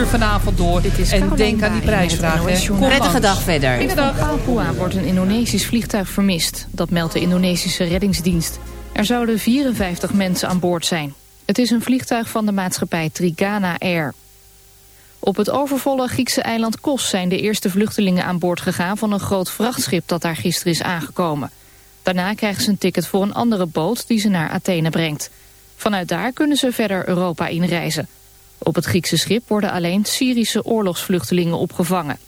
uur vanavond door. en denk aan die prijsvraag. Prettige dag verder. In Papua wordt een Indonesisch vliegtuig vermist. Dat meldt de Indonesische reddingsdienst. Er zouden 54 mensen aan boord zijn. Het is een vliegtuig van de maatschappij Trigana Air. Op het overvolle Griekse eiland Kos zijn de eerste vluchtelingen aan boord gegaan... van een groot vrachtschip dat daar gisteren is aangekomen. Daarna krijgen ze een ticket voor een andere boot die ze naar Athene brengt. Vanuit daar kunnen ze verder Europa inreizen. Op het Griekse schip worden alleen Syrische oorlogsvluchtelingen opgevangen.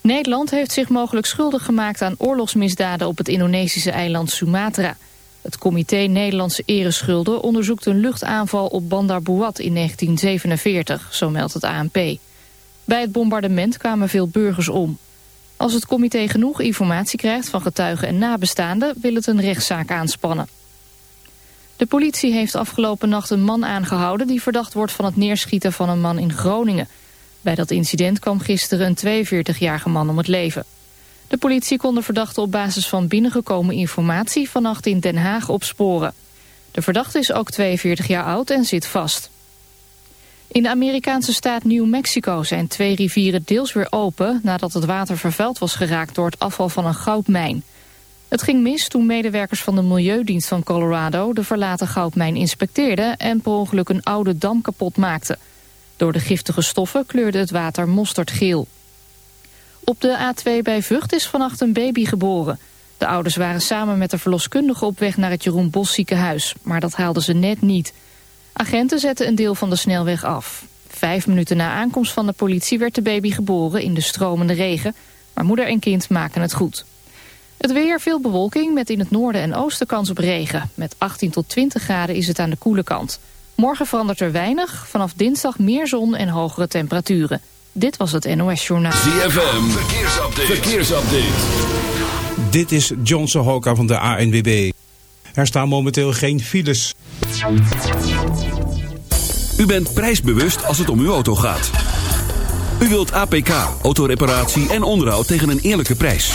Nederland heeft zich mogelijk schuldig gemaakt aan oorlogsmisdaden op het Indonesische eiland Sumatra. Het comité Nederlandse Ereschulden onderzoekt een luchtaanval op Bandar Buat in 1947, zo meldt het ANP. Bij het bombardement kwamen veel burgers om. Als het comité genoeg informatie krijgt van getuigen en nabestaanden... wil het een rechtszaak aanspannen. De politie heeft afgelopen nacht een man aangehouden... die verdacht wordt van het neerschieten van een man in Groningen. Bij dat incident kwam gisteren een 42-jarige man om het leven. De politie kon de verdachte op basis van binnengekomen informatie... vannacht in Den Haag opsporen. De verdachte is ook 42 jaar oud en zit vast. In de Amerikaanse staat New Mexico zijn twee rivieren deels weer open... nadat het water vervuild was geraakt door het afval van een goudmijn. Het ging mis toen medewerkers van de Milieudienst van Colorado... de verlaten goudmijn inspecteerden en per ongeluk een oude dam kapot maakten. Door de giftige stoffen kleurde het water mosterdgeel. Op de A2 bij Vught is vannacht een baby geboren. De ouders waren samen met de verloskundige op weg naar het Jeroen Bos ziekenhuis... maar dat haalden ze net niet... Agenten zetten een deel van de snelweg af. Vijf minuten na aankomst van de politie werd de baby geboren in de stromende regen. Maar moeder en kind maken het goed. Het weer, veel bewolking met in het noorden en oosten kans op regen. Met 18 tot 20 graden is het aan de koele kant. Morgen verandert er weinig. Vanaf dinsdag meer zon en hogere temperaturen. Dit was het NOS Journaal. ZFM, verkeersupdate. verkeersupdate. Dit is John Sohoka van de ANWB. Er staan momenteel geen files. U bent prijsbewust als het om uw auto gaat. U wilt APK, autoreparatie en onderhoud tegen een eerlijke prijs.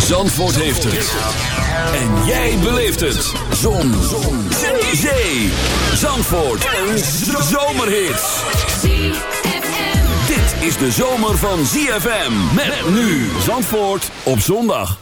Zandvoort heeft het. En jij beleeft het. Zon. Zon. Zee. Zandvoort. en zomerhit. Dit is de zomer van ZFM. Met nu. Zandvoort op zondag.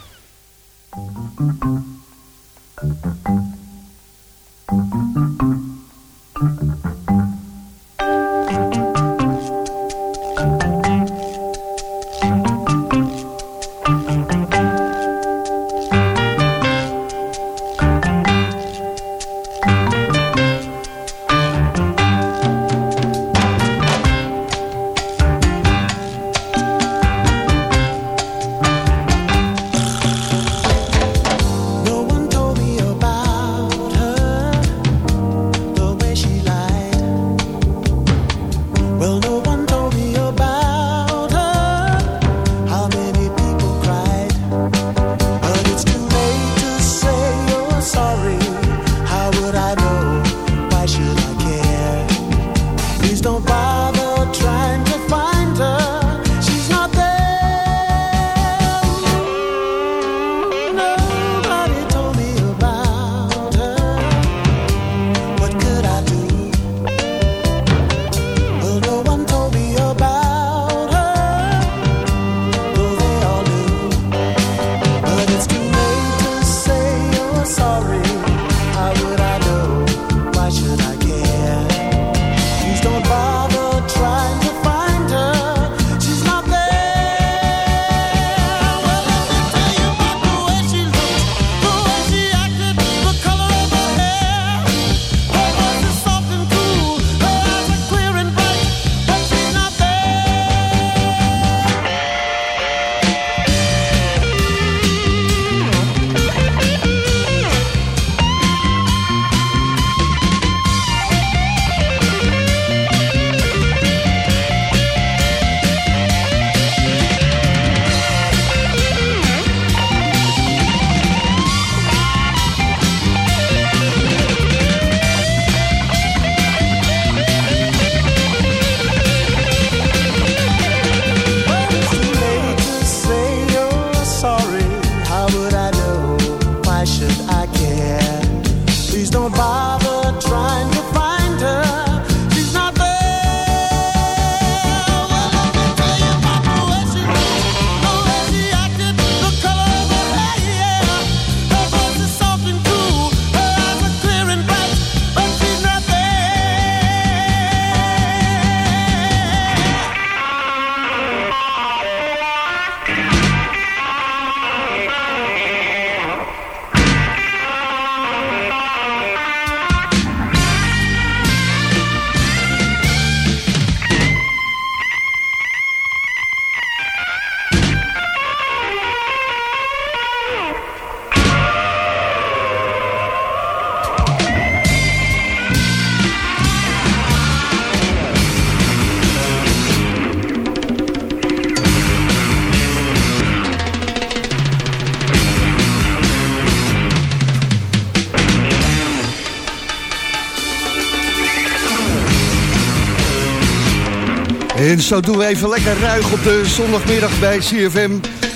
Zo doen we even lekker ruig op de zondagmiddag bij CFM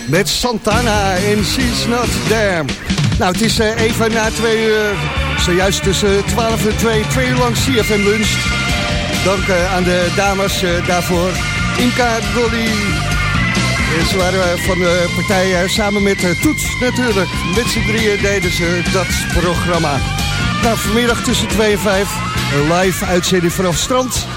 met Santana en She's Not. Nou, het is eh, even na twee uur, zojuist tussen 12 en 2, twee uur lang CFM lunch. Dank uh, aan de dames uh, daarvoor. Inka, Dolly. En ze waren van de partij samen met Toets natuurlijk. Met z'n drieën deden ze dat programma. Nou, vanmiddag tussen 2 en 5 live uitzending vanaf strand.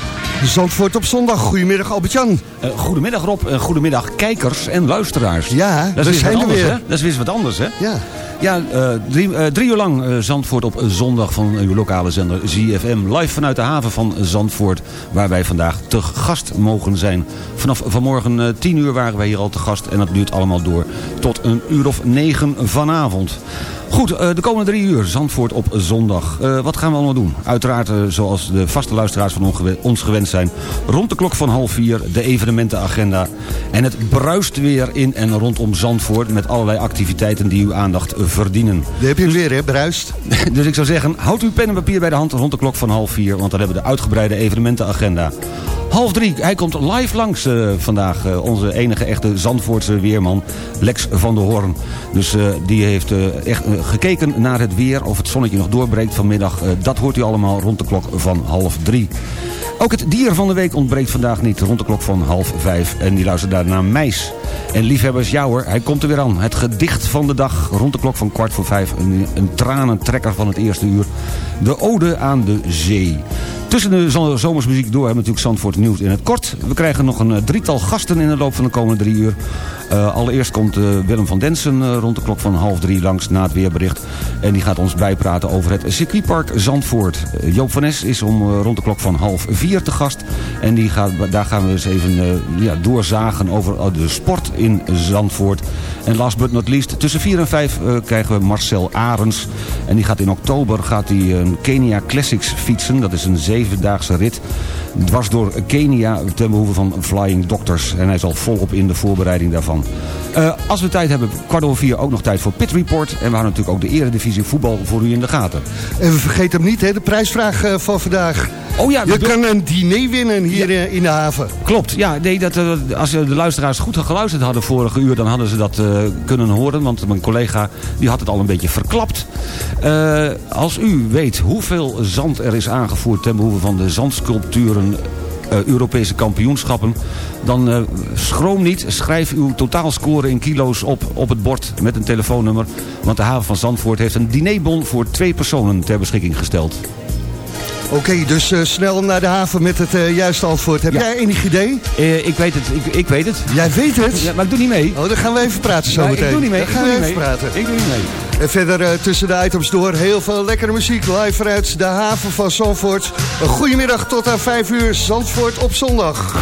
Zandvoort op zondag. Goedemiddag Albert-Jan. Uh, goedemiddag Rob, uh, goedemiddag kijkers en luisteraars. Ja, dat is zijn anders, weer. Hè? Dat is weer wat anders, hè? Ja. Ja, uh, drie, drie, uur lang Zandvoort op zondag van uw lokale zender ZFM. Live vanuit de haven van Zandvoort, waar wij vandaag te gast mogen zijn. Vanaf vanmorgen 10 uur waren wij hier al te gast en dat duurt allemaal door tot een uur of negen vanavond. Goed, de komende drie uur, Zandvoort op zondag. Uh, wat gaan we allemaal doen? Uiteraard, uh, zoals de vaste luisteraars van ons gewend zijn... rond de klok van half vier de evenementenagenda. En het bruist weer in en rondom Zandvoort... met allerlei activiteiten die uw aandacht verdienen. Daar heb je weer, hè? Bruist. dus ik zou zeggen, houd uw pen en papier bij de hand rond de klok van half vier... want dan hebben we de uitgebreide evenementenagenda. Half drie, hij komt live langs uh, vandaag. Uh, onze enige echte Zandvoortse weerman, Lex van der Hoorn. Dus uh, die heeft echt gekeken naar het weer, of het zonnetje nog doorbreekt vanmiddag. dat hoort u allemaal rond de klok van half drie. Ook het dier van de week ontbreekt vandaag niet, rond de klok van half vijf. En die luistert daar naar Meis. En liefhebbers, ja hoor, hij komt er weer aan. Het gedicht van de dag, rond de klok van kwart voor vijf. Een, een tranentrekker van het eerste uur. De ode aan de zee. Tussen de zomersmuziek door hebben we natuurlijk Zandvoort nieuws in het kort. We krijgen nog een drietal gasten in de loop van de komende drie uur. Uh, allereerst komt uh, Willem van Densen rond de klok van half drie langs na het weerbericht. En die gaat ons bijpraten over het circuitpark Zandvoort. Joop van Nes is om rond de klok van half vier te gast. En die gaat, daar gaan we eens even ja, doorzagen over de sport in Zandvoort. En last but not least, tussen vier en vijf krijgen we Marcel Arens. En die gaat in oktober gaat die, een Kenia Classics fietsen. Dat is een zevendaagse rit. Dwars door Kenia ten behoeve van Flying Doctors. En hij zal volop in de voorbereiding daarvan. Uh, als we tijd hebben, kwart over vier ook nog tijd voor Pit Report. En we houden natuurlijk ook de eredivisie voetbal voor u in de gaten. En we vergeten hem niet, hè, de prijsvraag uh, van vandaag. Oh ja, je kan een diner winnen hier ja. in de haven. Klopt, ja. Nee, dat, als de luisteraars goed geluisterd hadden vorige uur... dan hadden ze dat kunnen horen. Want mijn collega die had het al een beetje verklapt. als u weet hoeveel zand er is aangevoerd... ten behoeve van de zandsculpturen uh, Europese kampioenschappen... dan uh, schroom niet, schrijf uw totaalscore in kilo's op op het bord met een telefoonnummer. Want de haven van Zandvoort heeft een dinerbon voor twee personen ter beschikking gesteld. Oké, okay, dus uh, snel naar de haven met het uh, juiste antwoord. Heb ja. jij enig idee? Uh, ik weet het, ik, ik, weet het. Jij weet het? Ja, maar ik doe niet mee. Oh, dan gaan we even praten zo meteen. Ik doe niet mee. Dan gaan we even mee. praten. Ik doe niet mee. En verder tussen de items door heel veel lekkere muziek. Live vanuit de haven van Zandvoort. Een goedemiddag tot aan 5 uur. Zandvoort op zondag.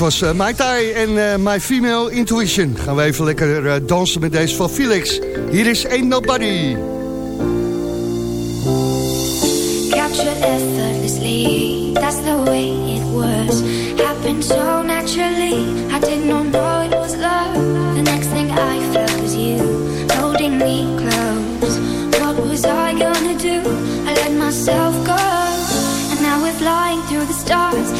Was uh, My Thai en uh, My Female Intuition. Gaan we even lekker uh, dansen met deze van Felix. Hier is Ain't Nobody. Captured effortlessly, that's the way it was. Happened so naturally, I did not know it was love. The next thing I felt was you, holding me close. What was I gonna do? I let myself go. And now we're flying through the stars.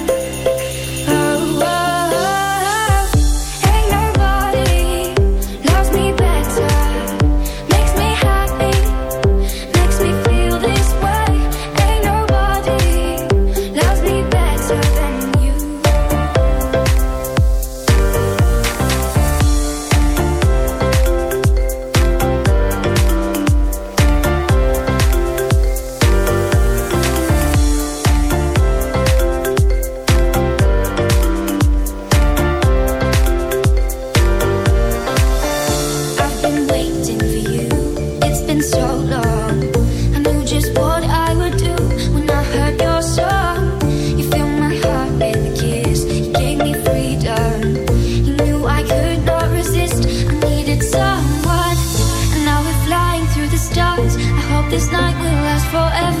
forever.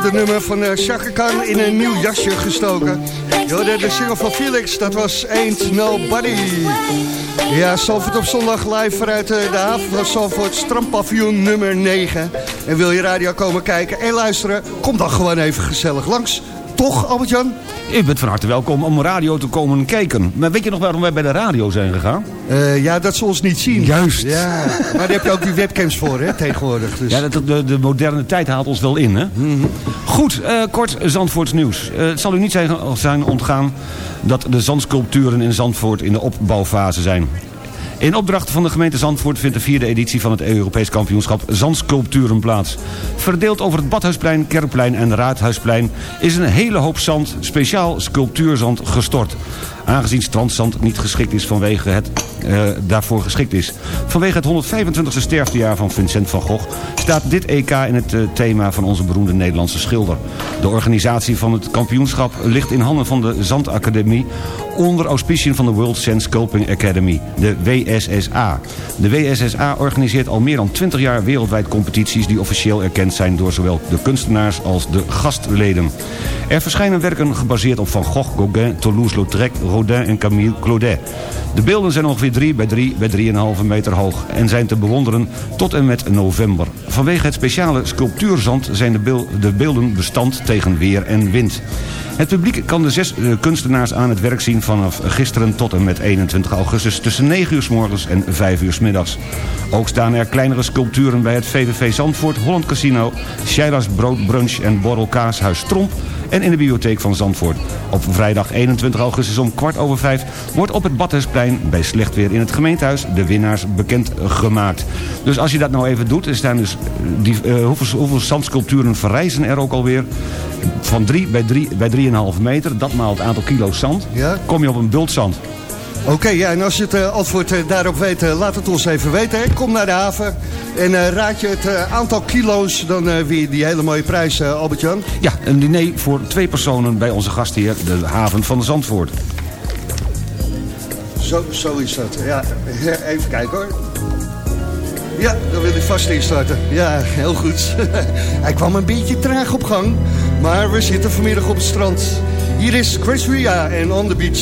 Het nummer van uh, Chaka Khan in een nieuw jasje gestoken. De, de single van Felix, dat was Ain't Nobody. Ja, Salford op zondag live vanuit uh, de haven van Salford, strandpavioen nummer 9. En wil je radio komen kijken en luisteren, kom dan gewoon even gezellig langs. Toch, Albert-Jan? Je bent van harte welkom om radio te komen kijken. Maar weet je nog waarom wij bij de radio zijn gegaan? Uh, ja, dat ze ons niet zien. Juist. Ja, maar daar heb je ook die webcams voor, hè, tegenwoordig. Dus. Ja, de, de, moderne tijd haalt ons wel in, hè? Mm Goed, uh, kort Zandvoorts nieuws. Uh, het zal u niet zijn, zijn ontgaan dat de zandsculpturen in Zandvoort in de opbouwfase zijn. In opdracht van de gemeente Zandvoort vindt de vierde editie van het Europees kampioenschap Zandsculpturen plaats. Verdeeld over het Badhuisplein, Kerkplein en Raadhuisplein is een hele hoop zand, speciaal sculptuurzand, gestort aangezien strandzand niet geschikt is vanwege het, uh, daarvoor geschikt is. Vanwege het 125e sterftejaar van Vincent van Gogh staat dit EK in het uh, thema van onze beroemde Nederlandse schilder. De organisatie van het kampioenschap ligt in handen van de Zandacademie onder auspiciën van de World Sand Sculpting Academy, de WSSA. De WSSA organiseert al meer dan 20 jaar wereldwijd competities die officieel erkend zijn door zowel de kunstenaars als de gastleden. Er verschijnen werken gebaseerd op Van Gogh, Gauguin, Toulouse-Lautrec, Rodin en Camille Claudet. De beelden zijn ongeveer 3 bij 3 bij 3,5 meter hoog en zijn te bewonderen tot en met november. Vanwege het speciale sculptuurzand zijn de beelden bestand tegen weer en wind. Het publiek kan de zes eh, kunstenaars aan het werk zien vanaf gisteren tot en met 21 augustus tussen 9 uur s morgens en 5 uur s middags. Ook staan er kleinere sculpturen bij het VVV Zandvoort, Holland Casino, Sheila's Broodbrunch en Borrel Kaashuis Tromp en in de bibliotheek van Zandvoort. Op vrijdag 21 augustus om kwart over vijf wordt op het Badhuisplein bij slecht weer in het gemeentehuis de winnaars bekend gemaakt. Dus als je dat nou even doet, er staan dus eh, die, uh, hoeveel, hoeveel zandsculpturen verrijzen er ook alweer? Van 3 bij 3 bij 3,5 meter, dat maal het aantal kilo zand, kom je op een bultzand. Oké, ja, en als je het uh, antwoord uh, daarop weet, uh, laat het ons even weten. Hè. Kom naar de haven en raad je het aantal kilo's, dan weer die hele mooie prijs, Albert-Jan. Ja, een diner voor twee personen bij onze gastheer, de haven van Zandvoort. Zo, zo is dat. Ja, even kijken hoor. Ja, dan wil ik vast instarten. Ja, heel goed. Hij kwam een beetje traag op gang, maar we zitten vanmiddag op het strand. Hier is Chris Ria en On The Beach.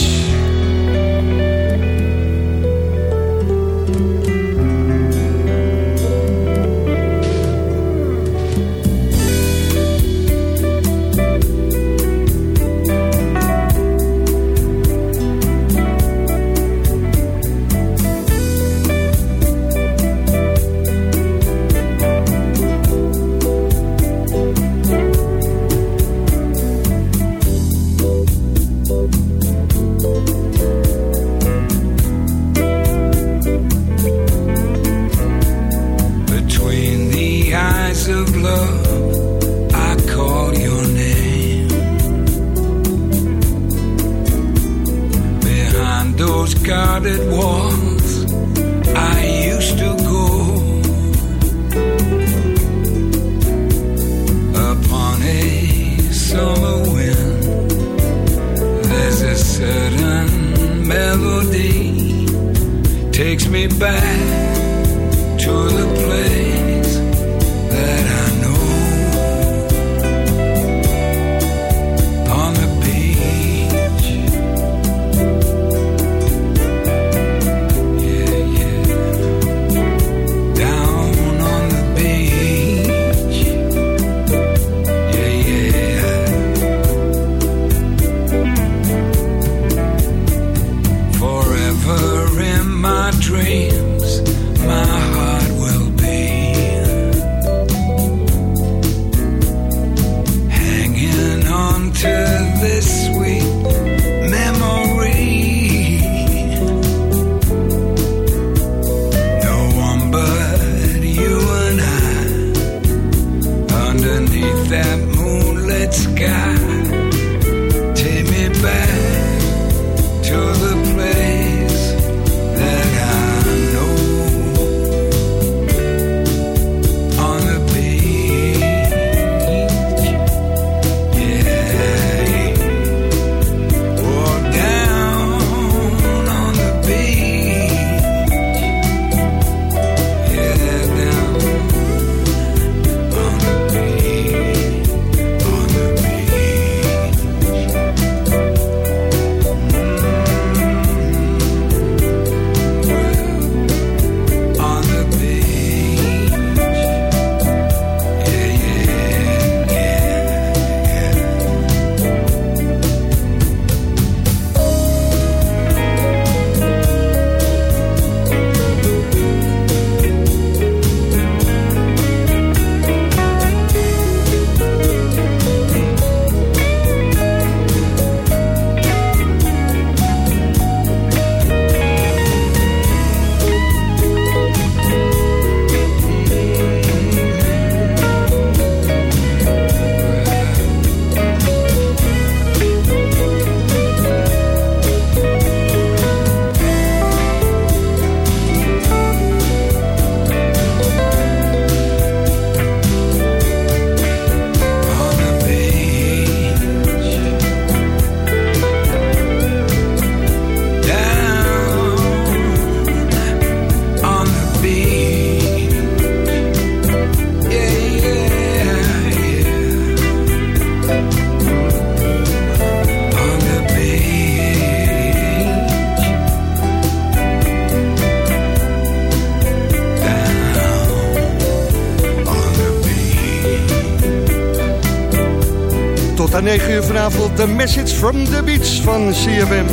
9 uur vanavond The Message from the Beach van CFM.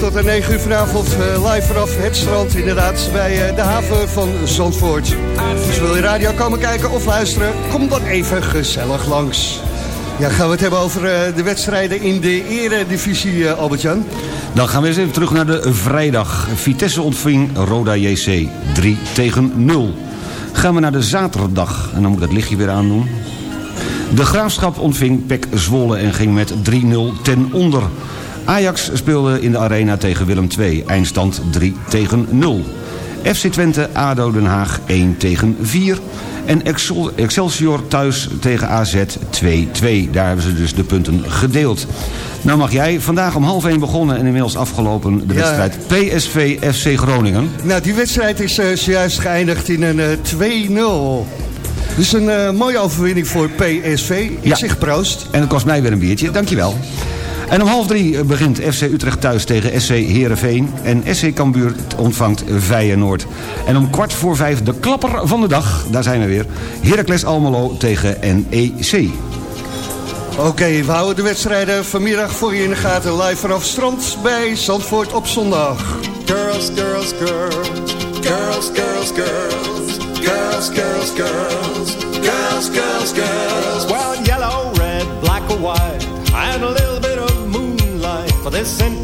Tot aan 9 uur vanavond uh, live vanaf het strand inderdaad bij uh, de haven van Zandvoort. Dus wil je radio komen kijken of luisteren? Kom dan even gezellig langs. Ja, gaan we het hebben over uh, de wedstrijden in de eredivisie, Albert-Jan? Dan gaan we eens even terug naar de vrijdag. Vitesse ontving Roda JC 3 tegen 0. Gaan we naar de zaterdag. En dan moet ik dat lichtje weer aandoen. De Graafschap ontving Pek Zwolle en ging met 3-0 ten onder. Ajax speelde in de arena tegen Willem II. Eindstand 3 tegen 0. FC Twente, ADO Den Haag 1 tegen 4. En Excelsior thuis tegen AZ 2-2. Daar hebben ze dus de punten gedeeld. Nou mag jij, vandaag om half 1 begonnen en inmiddels afgelopen de wedstrijd PSV FC Groningen. Nou, die wedstrijd is uh, zojuist geëindigd in een uh, 2-0. Dus een uh, mooie overwinning voor PSV. Ik ja. zeg proost. En dat kost mij weer een biertje. Dankjewel. En om half drie begint FC Utrecht thuis tegen SC Heerenveen. En SC Cambuur ontvangt Feyenoord. En om kwart voor vijf de klapper van de dag. Daar zijn we weer. Heracles Almelo tegen NEC. Oké, okay, we houden de wedstrijden vanmiddag voor je in de gaten. Live vanaf strand bij Zandvoort op zondag. Girls, girls, girls. Girls, girls, girls. Girls, girls, girls. Girls,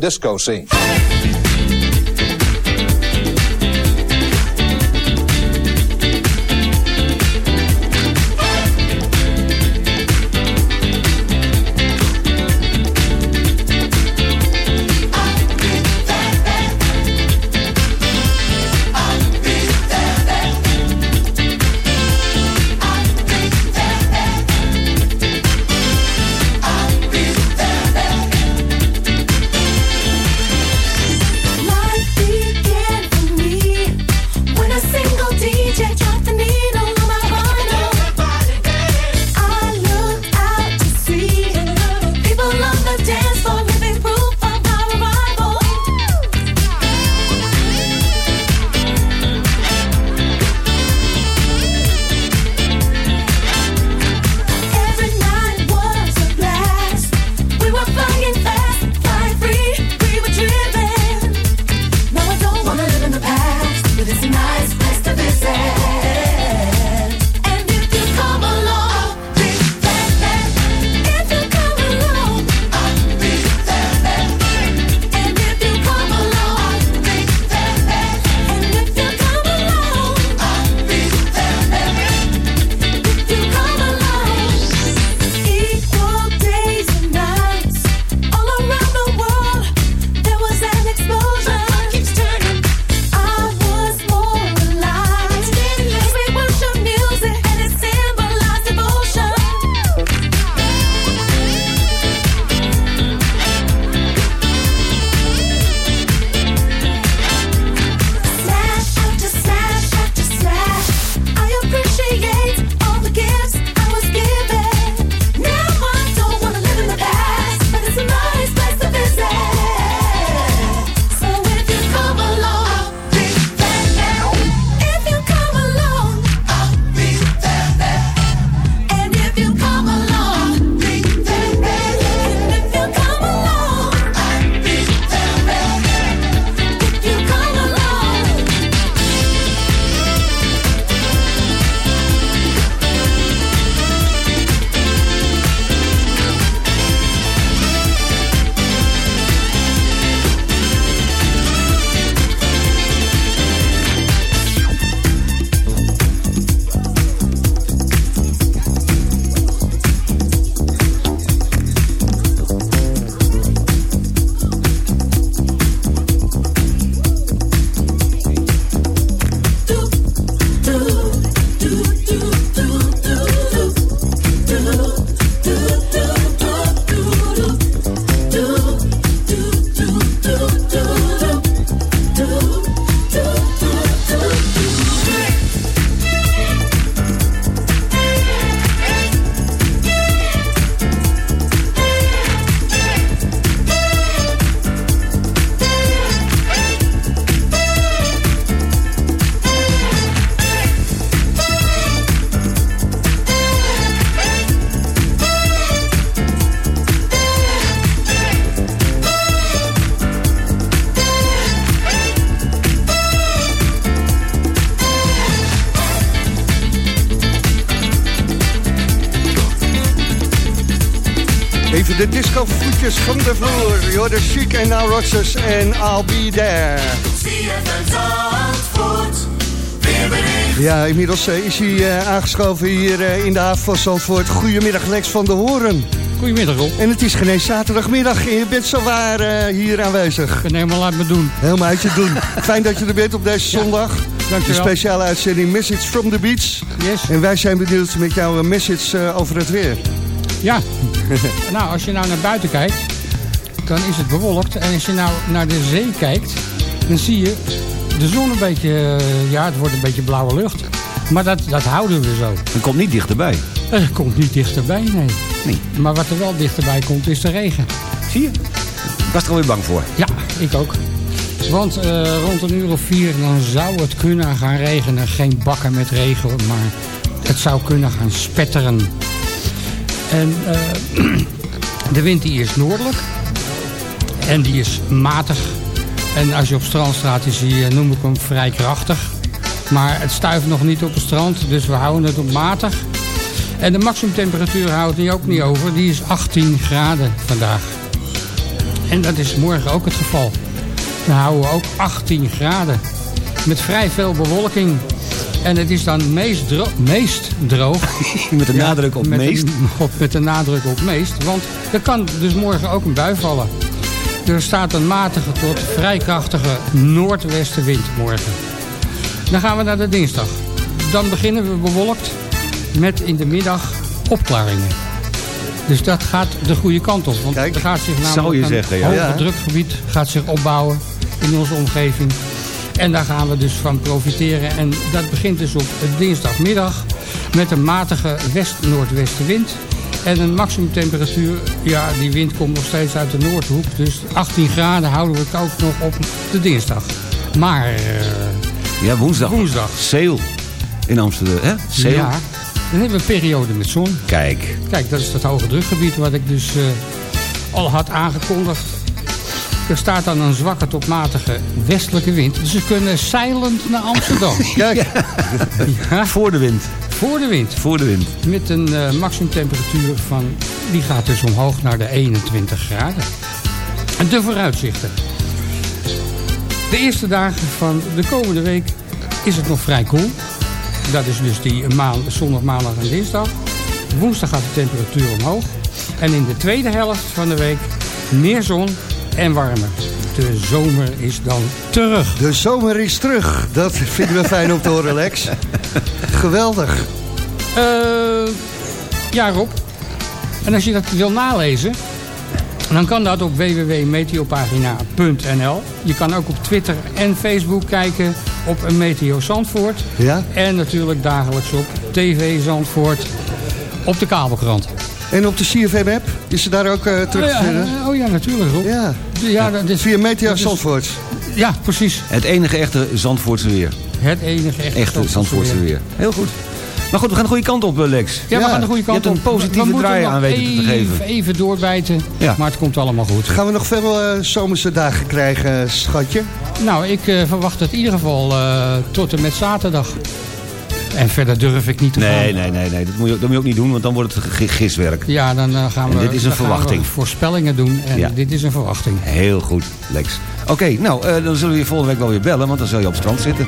Disco scene. The chic en now Roxas en I'll be there. Ja, inmiddels eh, is hij uh, aangeschoven hier uh, in de haven van Zandvoort. Goedemiddag Lex van de Horen. Goedemiddag Rob. En het is geen zaterdagmiddag en je bent zowaar uh, hier aanwezig. Ik ben helemaal uit me doen. Helemaal uit je doen. Fijn dat je er bent op deze ja. zondag. Dankjewel. De speciale uitzending Message from the Beach. Yes. En wij zijn benieuwd met jouw message over het weer. Ja, nou als je nou naar buiten kijkt, dan is het bewolkt. En als je nou naar de zee kijkt, dan zie je de zon een beetje, ja het wordt een beetje blauwe lucht. Maar dat, dat houden we zo. Het komt niet dichterbij. Het komt niet dichterbij, nee. nee. Maar wat er wel dichterbij komt, is de regen. Zie je? Ik was er alweer bang voor. Ja, ik ook. Want uh, rond een uur of vier dan zou het kunnen gaan regenen. Geen bakken met regen, maar het zou kunnen gaan spetteren. En uh, de wind die is noordelijk. En die is matig. En als je op strand staat, is die, noem ik hem, vrij krachtig. Maar het stuift nog niet op het strand, dus we houden het op matig. En de maximumtemperatuur houdt die ook niet over. Die is 18 graden vandaag. En dat is morgen ook het geval. Dan houden we ook 18 graden. Met vrij veel bewolking. En het is dan meest, dro meest droog. met de nadruk op met meest? Op, met de nadruk op meest. Want er kan dus morgen ook een bui vallen. Er staat een matige tot vrij krachtige noordwestenwind morgen. Dan gaan we naar de dinsdag. Dan beginnen we bewolkt met in de middag opklaringen. Dus dat gaat de goede kant op. Want Kijk, er gaat zich namelijk een zeggen, Ja. drukgebied gaat zich opbouwen in onze omgeving. En daar gaan we dus van profiteren. En dat begint dus op dinsdagmiddag met een matige west-noordwestenwind. En een maximumtemperatuur, ja, die wind komt nog steeds uit de Noordhoek. Dus 18 graden houden we het ook nog op de dinsdag. Maar eh, Ja, woensdag. woensdag, Sale in Amsterdam, hè? Sale. ja, dan hebben we een periode met zon. Kijk. Kijk, dat is dat hoge drukgebied wat ik dus eh, al had aangekondigd. Er staat dan een zwakke tot matige westelijke wind. Dus ze kunnen zeilend naar Amsterdam. Kijk, ja, Voor de wind. voor de wind. Voor de wind. Met een eh, maximumtemperatuur van... die gaat dus omhoog naar de 21 graden. En de vooruitzichten. De eerste dagen van de komende week is het nog vrij koel. Dat is dus die maand, zondag, maandag en dinsdag. Woensdag gaat de temperatuur omhoog. En in de tweede helft van de week meer zon en warmer. De zomer is dan terug. de zomer is terug. Dat vinden we fijn om te horen, Lex. Geweldig. Eh, ja, Rob. En als je dat wil nalezen, dan kan dat op www.meteopagina.nl. Je kan ook op Twitter en Facebook kijken op een Meteo Zandvoort. Ja. En natuurlijk dagelijks op TV Zandvoort op de kabelkrant. En op de CFM-app is ze daar ook eh, terug te oh, vinden? ja, oh ja, natuurlijk Rob. Ja. Ja, dat is, Via Meteo dat is- Zandvoort. Ja, precies. Het enige echte Zandvoortse weer. Het enige echte, Echte Zandvoortse weer. Heel goed. Maar goed, we gaan de goede kant op, eh, Lex. Ja, we gaan de goede je kant hebt een op. positieve we moeten draai nog aan weten te even, geven. Even doorbijten, Ja. maar het komt allemaal goed. Gaan we nog veel eh, zomerse dagen krijgen, schatje? Nou, ik eh, verwacht het in ieder geval eh, tot en met zaterdag. En verder durf ik niet te Nee, gaan. nee, nee, nee. Dat moet, je, dat moet je ook niet doen, want dan wordt het giswerk. Ja, dan eh, gaan we, En dit is een dan gaan we verwachting. voorspellingen doen. En Ja. dit is een verwachting. Heel goed, Lex. Oké, nou, eh, dan zullen we je volgende week wel weer bellen, want dan zul je op het strand zitten.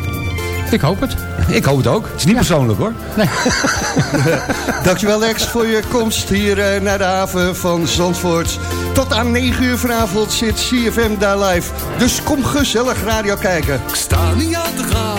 Ik hoop het. Ik hoop het ook. Het is niet persoonlijk, hoor. Dankjewel Lex voor je komst hier eh, naar de haven van Zandvoort. Tot aan 9 uur vanavond zit CFM daar live. Dus kom gezellig radio kijken. Ik sta niet aan te gaan,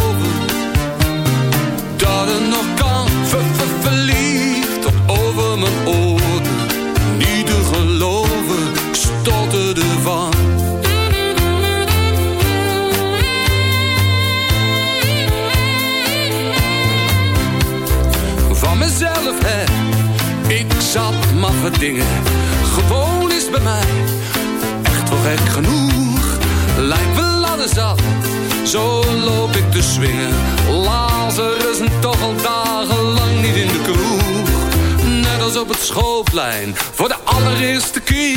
voor de allereerste keer.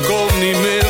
Komt niet meer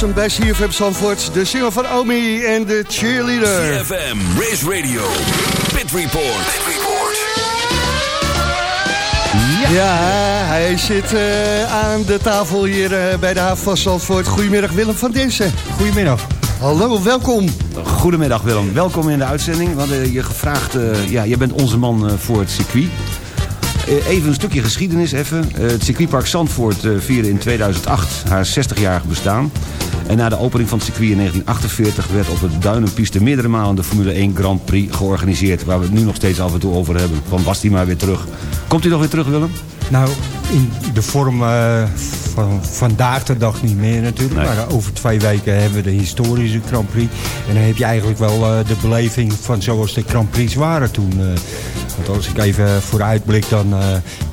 Hem bij CFM Zandvoort. De single van Omi en de cheerleader. CFM, Race Radio, Pit Report. Pit Report. Ja, hij zit uh, aan de tafel hier uh, bij de haven van Zandvoort. Goedemiddag Willem van Dinsen. Goedemiddag. Hallo, welkom. Goedemiddag Willem, welkom in de uitzending. We hadden je gevraagd, uh, ja, je bent onze man voor het circuit. Even een stukje geschiedenis even. Het circuitpark Zandvoort vierde in 2008 haar 60-jarig bestaan. En na de opening van het circuit in 1948 werd op het Duinenpiste meerdere malen de Formule 1 Grand Prix georganiseerd. Waar we het nu nog steeds af en toe over hebben. Van was die maar weer terug. Komt hij nog weer terug Willem? Nou, in de vorm uh, van vandaag de dag niet meer natuurlijk. Nee. Maar over twee weken hebben we de historische Grand Prix. En dan heb je eigenlijk wel uh, de beleving van zoals de Grand Prix waren toen. Uh, want als ik even vooruitblik dan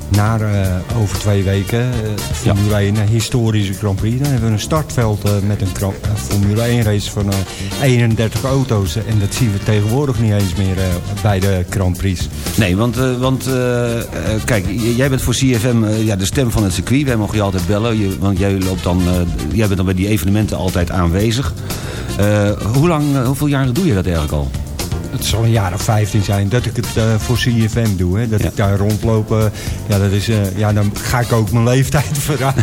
naar uh, over twee weken Formule ja. 1 een historische Grand Prix. Dan hebben we een startveld met een Formule 1 race van 31 auto's. En dat zien we tegenwoordig niet eens meer bij de Grand Prix. Nee, want, want kijk, jij bent voor CFM ja, de stem van het circuit. Wij mogen je altijd bellen, je, want jij, loopt dan, jij bent dan bij die evenementen altijd aanwezig. hoe lang, hoeveel jaren doe je dat eigenlijk al? het zal een jaar of 15 zijn dat ik het uh, voor CFM doe. Hè. Dat ik daar rondloop. Uh, ja, dat is, uh, ja, dan ga ik ook mijn leeftijd verraden.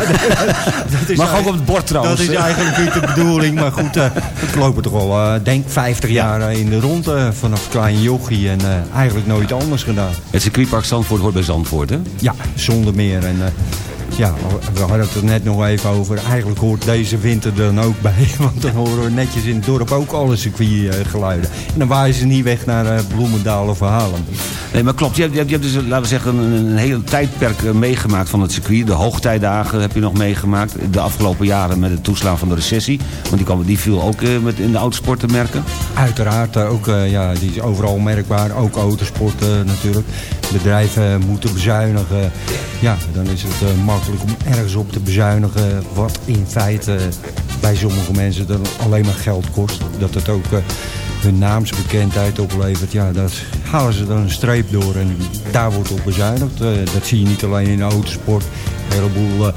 dat is Mag ook op het bord trouwens. Dat is eigenlijk niet de bedoeling. Maar goed, ik loop toch al, denk 50 jaar in de rond. vanaf klein jochie. En eigenlijk nooit anders gedaan. Het circuitpark Zandvoort hoort bij Zandvoort, hè? Ja, zonder meer. En ja, we hadden het er net nog even over. Eigenlijk hoort deze winter er dan ook bij. Want dan horen we netjes in het dorp ook alle circuitgeluiden. En dan waaien ze niet weg naar uh, Bloemendaal of Haarlem. Nee, maar klopt. Je hebt, je hebt dus, laten we zeggen, een, een hele tijdperk eh, meegemaakt van het circuit. De hoogtijdagen heb je nog meegemaakt. De afgelopen jaren met het toeslaan van de recessie. Want die, kwam, die viel ook uh, met in de autosport te merken. Uiteraard. Ook, ja, die is overal merkbaar. Ook autosport natuurlijk. Bedrijven moeten bezuinigen. Ja, dan is het makkelijk om ergens op te bezuinigen... wat in feite bij sommige mensen dan alleen maar geld kost. Dat het ook uh, hun naamsbekendheid oplevert. Ja, dat halen ze dan een streep door en daar wordt op bezuinigd. Dat zie je niet alleen in de autosport. Een heleboel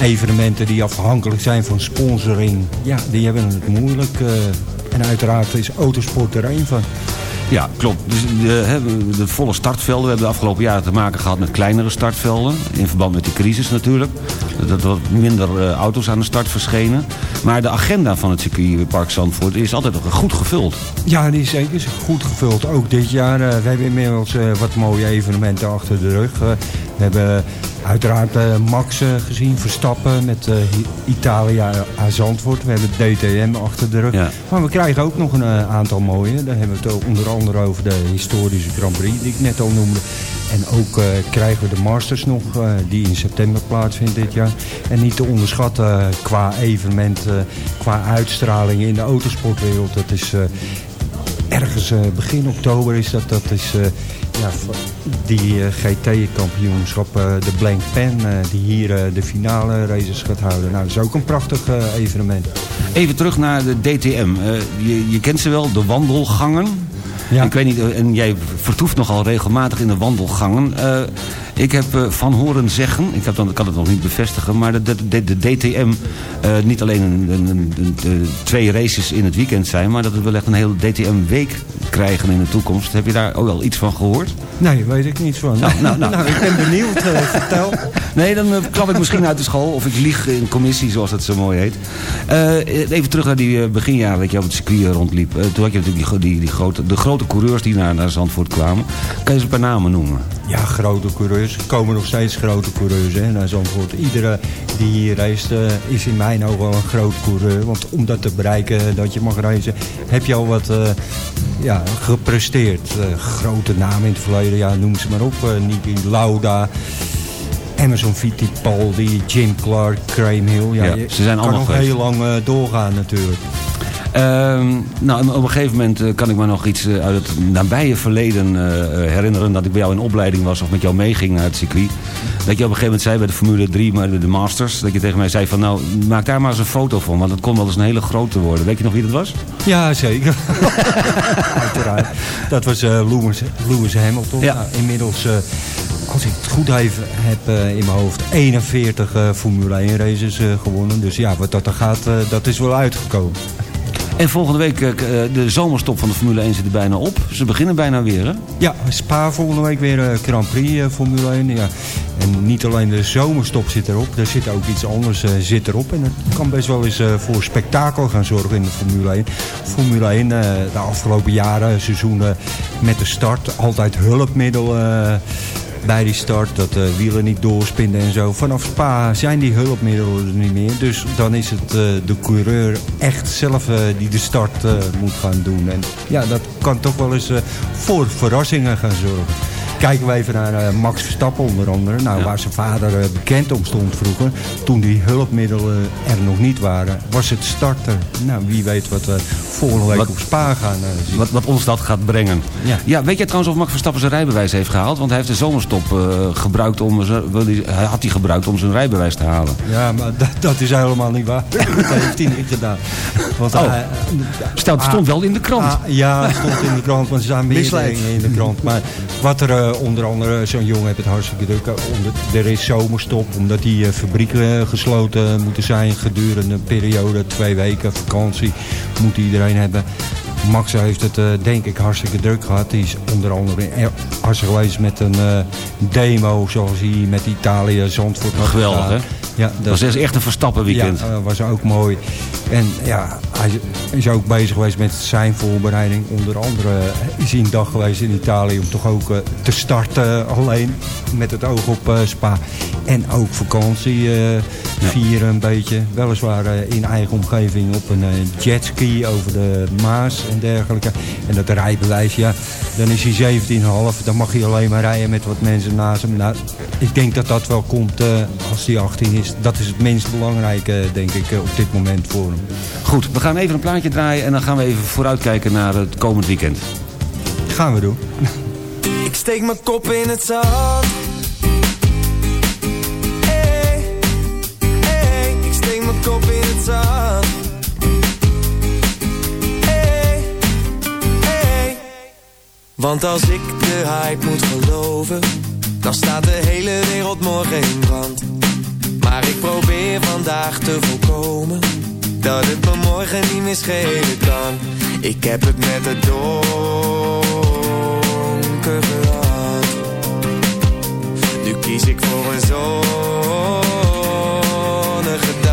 evenementen die afhankelijk zijn van sponsoring... ja, die hebben het moeilijk. en uiteraard is autosport er een van. Ja, klopt. Dus de, de, volle startvelden. We hebben de afgelopen jaren te maken gehad met kleinere startvelden. In verband met de crisis natuurlijk. Dat wat minder uh, auto's aan de start verschenen. Maar de agenda van het circuitpark Zandvoort is altijd goed gevuld. Ja, die is zeker goed gevuld. Ook dit jaar. Uh, we hebben inmiddels wat mooie evenementen achter de rug. We hebben Uiteraard uh, Max uh, gezien, Verstappen met uh, Italia aan Zandvoort. We hebben DTM achter de rug. Ja. Maar we krijgen ook nog een aantal mooie. Dan hebben we het onder andere over de historische Grand Prix die ik net al noemde. En ook krijgen we de Masters nog, die in september plaatsvindt dit jaar. En niet te onderschatten qua evenement, qua uitstraling in de autosportwereld. Dat is ergens begin oktober is dat. Dat is ja, die uh, GT-kampioenschap, de Blank Pen, die hier de finale races gaat houden. Nou, dat is ook een prachtig evenement. Even terug naar de DTM. je, je kent ze wel, de wandelgangen. Ja. Ik weet niet, en jij vertoeft nogal regelmatig in de wandelgangen. Ik heb uh, van horen zeggen, ik, heb dan, kan het nog niet bevestigen... maar de, de, de DTM uh, niet alleen een, een, een, twee races in het weekend zijn... maar dat we wel echt een hele DTM-week krijgen in de toekomst. Heb je daar ook wel iets van gehoord? Nee, weet ik niets van. Nou, nou, nou. nou ik ben benieuwd. Uh, vertel. Nee, dan klap ik misschien uit de school. Of ik lieg in commissie, zoals het zo mooi heet. even terug naar die beginjaren dat je op het circuit rondliep. toen had je natuurlijk die, die, die, grote, de grote coureurs die naar, naar Zandvoort kwamen. Kan je ze een paar namen noemen? Ja, grote coureurs. Er komen nog steeds grote coureurs hè, naar Zandvoort. Iedere die hier reist uh, is in mijn ogen wel een groot coureur. Want om dat te bereiken dat je mag reizen, heb je al wat uh, ja, gepresteerd. Uh, grote namen in het verleden, ja, noem ze maar op. Niki Lauda. Emerson Fittipaldi, Jim Clark, Graham Hill. Ja, ja ze zijn allemaal kan nog heel lang doorgaan natuurlijk. Uh, nou, op een gegeven moment uh, kan ik me nog iets uh, uit het nabije verleden uh, herinneren... dat ik bij jou in opleiding was of met jou meeging naar het circuit. Dat je op een gegeven moment zei bij de Formule 3, maar de, de Masters... dat je tegen mij zei van nou, maak daar maar eens een foto van... want het kon wel eens een hele grote worden. Weet je nog wie dat was? Ja, zeker. Uiteraard. Dat was Lewis, Lewis Hamilton. Ja. Nou, inmiddels als ik het goed even heb eh, in mijn hoofd, 41 eh, Formule 1 races eh, gewonnen. Dus ja, wat dat er gaat, eh, dat is wel uitgekomen. En volgende week, eh, eh, de zomerstop van de Formule 1 zit er bijna op. Ze beginnen bijna weer, hè? Ja, Spa volgende week weer eh, Grand Prix Formule 1. Ja. En niet alleen de zomerstop zit erop, er zit ook iets anders zit erop. En het kan best wel eens voor spektakel gaan zorgen in de Formule 1. Formule 1, eh, de afgelopen jaren, seizoenen met de start, altijd hulpmiddelen bij die start. Dat de wielen niet doorspinnen en zo. Vanaf Spa zijn die hulpmiddelen er niet meer. Dus dan is het eh, de coureur echt zelf eh, die de start eh, moet gaan doen. En ja, dat kan toch wel eens eh, voor verrassingen gaan zorgen. Kijken we even naar eh, Max Verstappen onder andere. Nou, waar zijn vader eh, bekend om stond vroeger. Toen die hulpmiddelen er nog niet waren, was het starter. Nou, wie weet wat we volgende week Wat- op Spa gaan eh, zien. Wat, wat ons dat gaat brengen. Ja. weet jij trouwens of Max Verstappen zijn rijbewijs heeft gehaald? Want hij heeft de zomerstop eh, gebruikt om zijn, hij- had hij gebruikt om zijn rijbewijs te halen. Ja, maar dat, dat is helemaal niet waar. dat heeft hij niet gedaan. Want Oh. hij- Stel, het stond wel in de krant. Ah, ja, het stond in de krant, want er staan meer in de krant. Maar wat er eh, onder andere, zo'n jongen heeft het hartstikke druk. eh, Onder, er is zomerstop, omdat die eh, fabrieken gesloten moeten zijn gedurende een periode, twee weken vakantie, moet iedereen hebben. Max heeft het denk ik hartstikke druk gehad. Die is onder andere in Arsen geweest met een demo zoals hij met Italië Zandvoort had Geweldig, hè? Ja, Dat was echt een Verstappen weekend. ja, dat was ook mooi. En ja, hij is ook bezig geweest met zijn voorbereiding. Onder andere is hij een dag geweest in Italië om toch ook eh, te starten alleen. Met het oog op eh, Spa. En ook vakantie eh, vieren een beetje. Weliswaar in eigen omgeving op een jetski over de Maas en dergelijke. En dat rijbewijs, ja, dan is hij 17,5. Dan mag hij alleen maar rijden met wat mensen naast hem. Nou, ik denk dat dat wel komt als hij 18 is. Dat is het minst belangrijke, denk ik, eh, op dit moment voor hem. Goed, we gaan even een plaatje draaien en dan gaan we even vooruitkijken naar het komend weekend. Gaan we doen. Ik steek mijn kop in het zand. Hey, hey, ik steek mijn kop in het zand. Hey, hey. Want als ik de hype moet geloven, dan staat de hele wereld morgen in brand. Maar ik probeer vandaag te voorkomen dat het me morgen niet meer schelen kan. Ik heb het met het donker gehad. Nu kies ik voor een zonnige dag.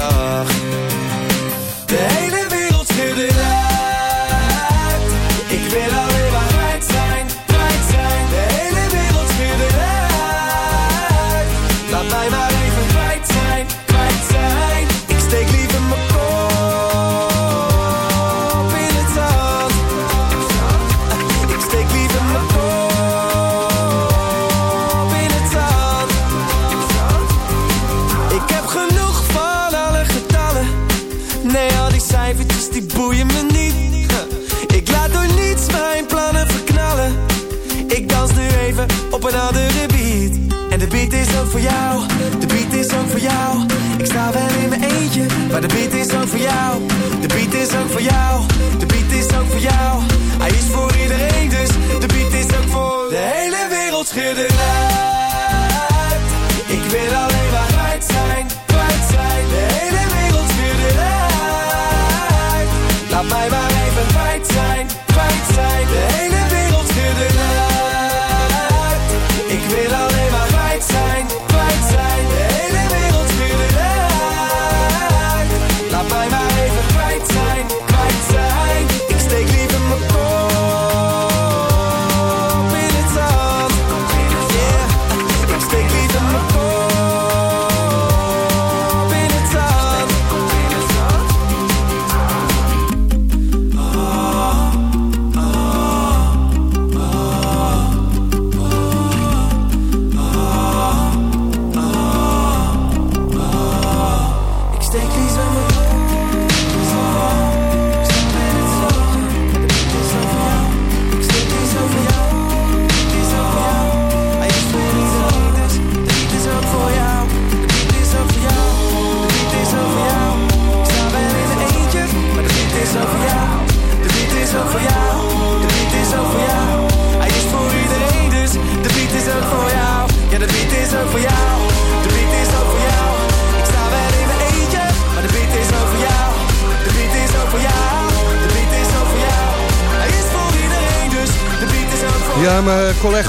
Voor jou. De beat is ook voor jou. Ik sta wel in mijn eentje, maar de beat is ook voor jou. De beat is ook voor jou. De beat is ook voor jou. Hij is voor iedereen, dus de beat is ook voor de hele wereld schudden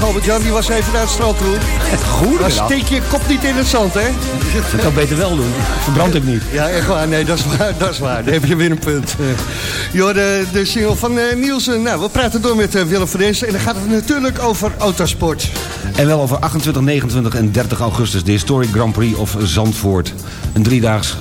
Albert-Jan die was even naar het strand toe. Goed. Steek je kop niet in het zand, hè? Dat kan beter wel doen. Verbrand ik niet. Ja, echt waar. Nee, dat is waar. Dat is waar. Daar heb je weer een punt. Jo, de, de single van uh, Nielsen. Nou, we praten door met uh, Willem van. En dan gaat het natuurlijk over autosport. En wel over 28, 29 en 30 augustus. De Historic Grand Prix of Zandvoort. Een driedaags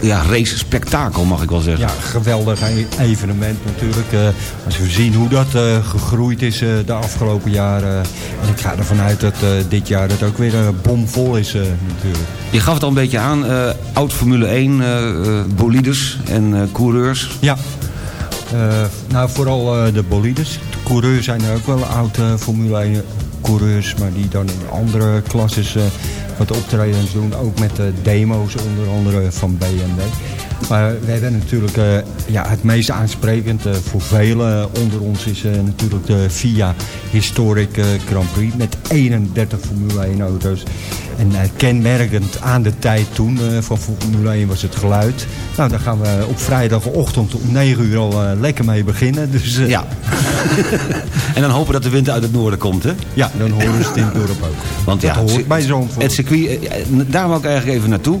ja, race spektakel, mag ik wel zeggen. Ja, geweldig evenement natuurlijk. Uh, als we zien hoe dat gegroeid is de afgelopen jaren. en ik ga ervan uit dat dit jaar dat ook weer bomvol is natuurlijk. Je gaf het al een beetje aan. oud Formule 1 bolides en coureurs. Ja. nou, vooral de bolides. De coureurs zijn er ook wel oud Formule 1 coureurs, maar die dan in andere klasses wat optredens doen. Ook met de demo's onder andere van BMW. Maar we hebben natuurlijk uh, ja, het meest aansprekend uh, voor velen onder ons is natuurlijk de FIA Historic Grand Prix met 31 Formule 1 auto's. En kenmerkend aan de tijd toen van Formule 1 was het geluid. Nou, daar gaan we op vrijdagochtend om 9 uur al lekker mee beginnen. Dus, ja. en dan hopen dat de wind uit het noorden komt, hè? Ja, dan horen we het in het dorp ook. Want dat ja, hoort bij zo'n Het circuit, daar wil ik eigenlijk even naartoe.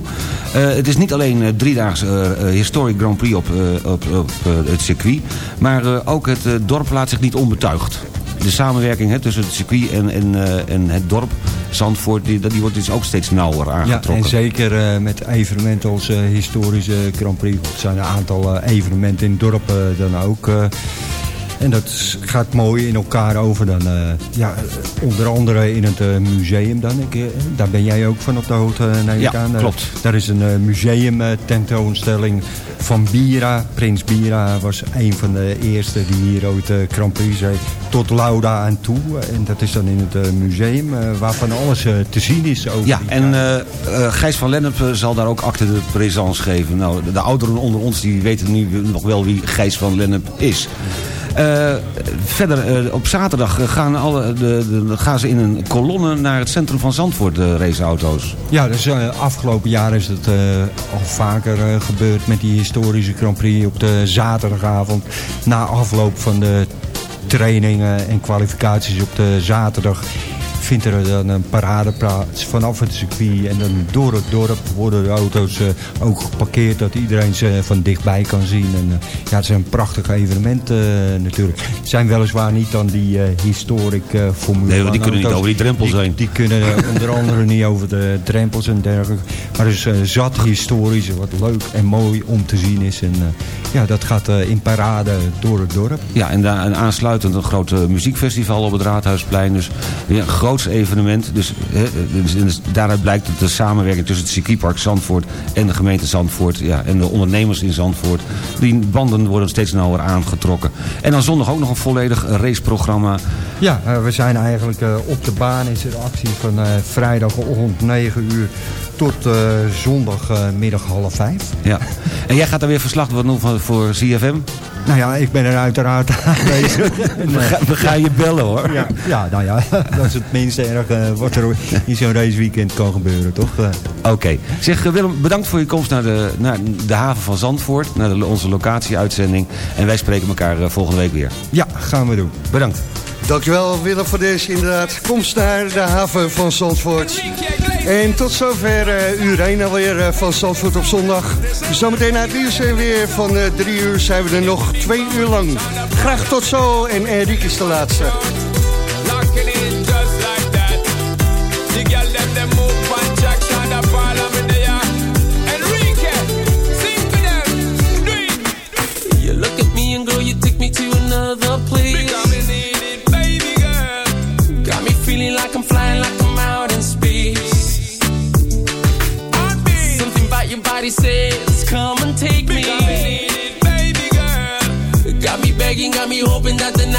Het is niet alleen driedaags historic Grand Prix op, op, op het circuit. Maar ook het dorp laat zich niet onbetuigd. De samenwerking hè, tussen het circuit en, en, en het dorp Zandvoort, die, die wordt dus ook steeds nauwer aangetrokken. Ja, en zeker met evenementen als historische Grand Prix. Er zijn een aantal evenementen in het dorp dan ook. En dat gaat mooi in elkaar over dan. Uh, ja, onder andere in het uh, museum dan. Ik, uh, daar ben jij ook van op de hoogte, neem ja, ik aan. klopt. daar is een museum tentoonstelling van Bira. Prins Bira was een van de eerste die hier ooit Grand Prix heeft. Tot Lauda aan toe. En dat is dan in het museum waarvan alles te zien is. Over ja, en Gijs van Lennep zal daar ook acte de présence geven. Nou, de, de ouderen onder ons die weten nu nog wel wie Gijs van Lennep is. Uh, verder, uh, op zaterdag gaan, alle, de, de, gaan ze in een kolonne naar het centrum van Zandvoort, de raceauto's. Ja, dus afgelopen jaar is het al vaker gebeurd met die historische Grand Prix op de zaterdagavond. Na afloop van de trainingen en kwalificaties op de zaterdag vindt er dan een parade plaats vanaf het circuit. En dan door het dorp worden de auto's uh, ook geparkeerd. Dat iedereen ze van dichtbij kan zien. En, uh, ja, het is een prachtig evenement uh, natuurlijk. Het zijn weliswaar niet dan die historic formule Nee, want die kunnen niet over die drempels heen. Die, kunnen onder andere niet over de drempels en dergelijke. Maar dus zat historisch, wat leuk en mooi om te zien is. En ja, dat gaat in parade door het dorp. Ja, en, daar, en aansluitend een groot muziekfestival op het Raadhuisplein. Dus weer een groot evenement. Dus, dus, daaruit blijkt dat de samenwerking tussen het circuitpark Zandvoort en de gemeente Zandvoort ja, en de ondernemers in Zandvoort, die banden worden steeds nauwer aangetrokken. En dan zondag ook nog een volledig raceprogramma. Ja, uh, we zijn eigenlijk uh, op de baan is er actie van uh, vrijdagochtend 9 uur tot zondagmiddag half 5. Ja. En jij gaat daar weer verslag doen voor, voor CFM? Nou ja, ik ben er uiteraard aanwezig. we, gaan je bellen hoor. Ja, ja nou ja, dat is het minste erg uh, wat er in zo'n raceweekend kan gebeuren, toch? Uh. Oké. Okay. Zeg Willem, bedankt voor je komst naar de, naar de haven van Zandvoort. Naar de, onze locatieuitzending. En wij spreken elkaar volgende week weer. Ja, gaan we doen. Bedankt. Dankjewel Willem voor deze inderdaad. Komst naar de haven van Zandvoort. En tot zover uh, uur 1 alweer uh, van Zandvoort op zondag. Zometeen na het nieuws en weer van uh, drie uur zijn we er nog twee uur lang. Graag tot zo en Enrique is de laatste. Hoping that the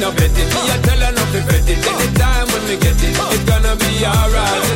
no bet it. Me a tell her nothing bet it. Anytime when me get it, it's gonna be alright.